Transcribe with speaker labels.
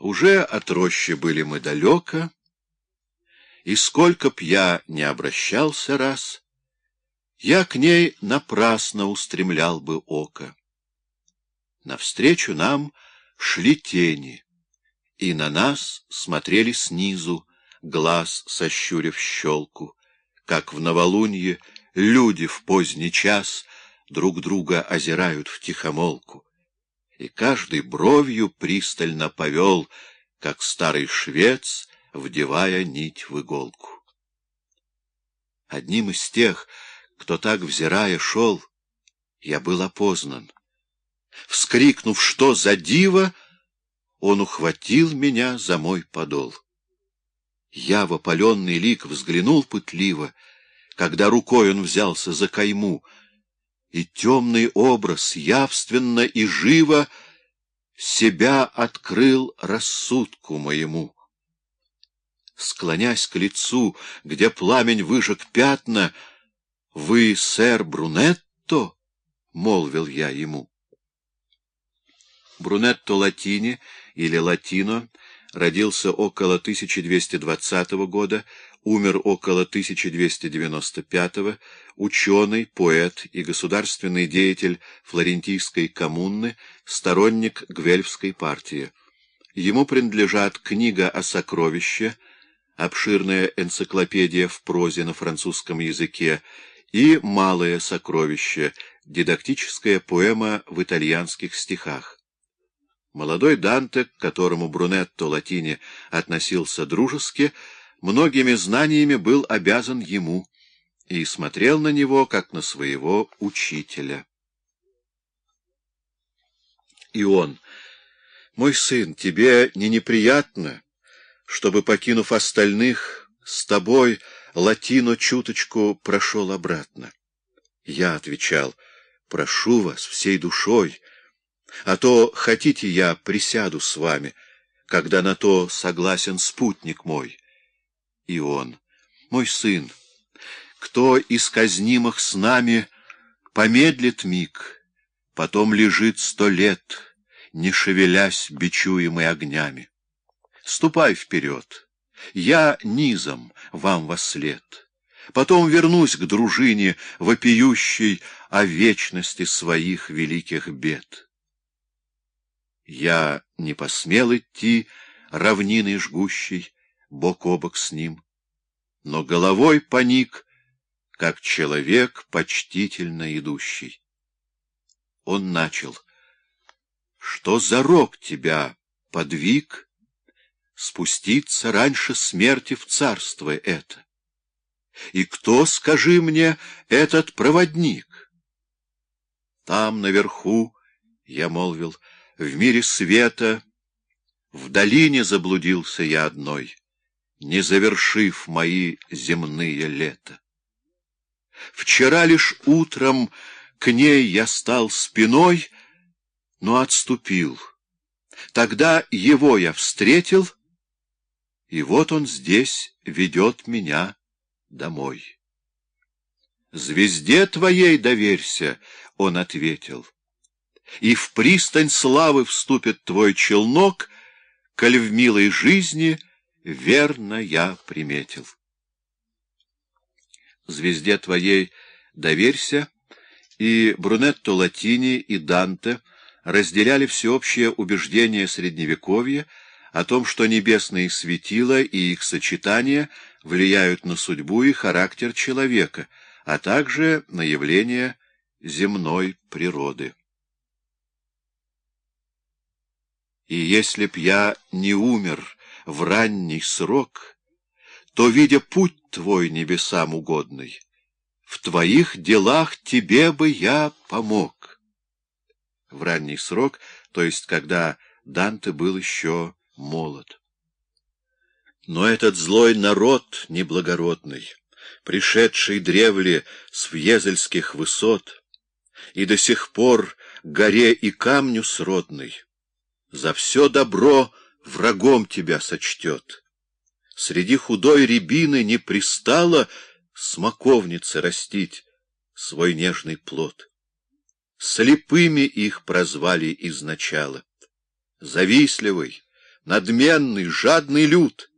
Speaker 1: Уже от рощи были мы далеко, и сколько б я не обращался раз, я к ней напрасно устремлял бы око. Навстречу нам шли тени, и на нас смотрели снизу, глаз сощурив щелку, как в новолунье люди в поздний час друг друга озирают в тихомолку, и каждый бровью пристально повел, как старый швец, вдевая нить в иголку. Одним из тех, кто так взирая шел, я был опознан. Вскрикнув, что за диво, он ухватил меня за мой подол. Я в опаленный лик взглянул пытливо, когда рукой он взялся за кайму, и темный образ явственно и живо себя открыл рассудку моему. Склонясь к лицу, где пламень выжег пятна, — Вы, сэр Брунетто? — молвил я ему. Брунетто Латини или Латино родился около 1220 года, умер около 1295, ученый, поэт и государственный деятель флорентийской коммуны, сторонник Гвельфской партии. Ему принадлежат книга о сокровище, обширная энциклопедия в прозе на французском языке и «Малое сокровище» — дидактическая поэма в итальянских стихах. Молодой Данте, к которому Брунетто Латини относился дружески, многими знаниями был обязан ему и смотрел на него, как на своего учителя. И он, «Мой сын, тебе не неприятно, чтобы, покинув остальных, с тобой...» Латино чуточку прошел обратно. Я отвечал, прошу вас всей душой, а то хотите я присяду с вами, когда на то согласен спутник мой. И он, мой сын, кто из казнимых с нами помедлит миг, потом лежит сто лет, не шевелясь бичуемый огнями. Ступай вперед я низом вам во след. Потом вернусь к дружине, вопиющей о вечности своих великих бед. Я не посмел идти равниной жгущей, бок о бок с ним, но головой поник, как человек, почтительно идущий. Он начал. Что за рок тебя подвиг? спуститься раньше смерти в царство это. И кто, скажи мне, этот проводник? Там, наверху, я молвил, в мире света, в долине заблудился я одной, не завершив мои земные лета. Вчера лишь утром к ней я стал спиной, но отступил. Тогда его я встретил — и вот он здесь ведет меня домой. «Звезде твоей доверься», — он ответил, «и в пристань славы вступит твой челнок, коль в милой жизни верно я приметил». «Звезде твоей доверься» и Брунетто Латини и Данте разделяли всеобщее убеждение Средневековья, о том, что небесные светила и их сочетания влияют на судьбу и характер человека, а также на явления земной природы. И если б я не умер в ранний срок, то, видя путь твой небесам угодный, в твоих делах тебе бы я помог. В ранний срок, то есть когда Данте был еще молод. Но этот злой народ неблагородный, пришедший древле с въезельских высот, и до сих пор горе и камню сродный, за все добро врагом тебя сочтет. Среди худой рябины не пристало смоковнице растить свой нежный плод. Слепыми их прозвали изначало. Завистливый, надменный, жадный люд.